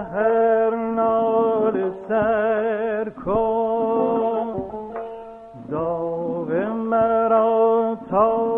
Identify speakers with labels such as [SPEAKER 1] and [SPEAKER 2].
[SPEAKER 1] هر نال سر کن. داغ مرا تا